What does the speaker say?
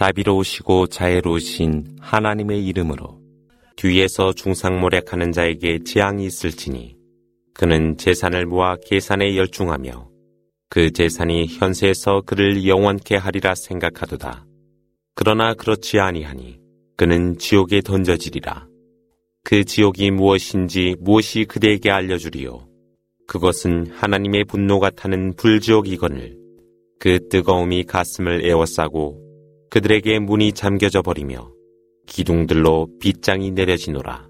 자비로우시고 자애로우신 하나님의 이름으로 뒤에서 중상모략하는 자에게 재앙이 있을지니 그는 재산을 모아 계산에 열중하며 그 재산이 현세에서 그를 영원케 하리라 생각하도다. 그러나 그렇지 아니하니 그는 지옥에 던져지리라. 그 지옥이 무엇인지 무엇이 그대에게 알려주리요. 그것은 하나님의 분노가 타는 불지옥이거늘 그 뜨거움이 가슴을 에워싸고 그들에게 문이 잠겨져 버리며 기둥들로 빗장이 내려지노라.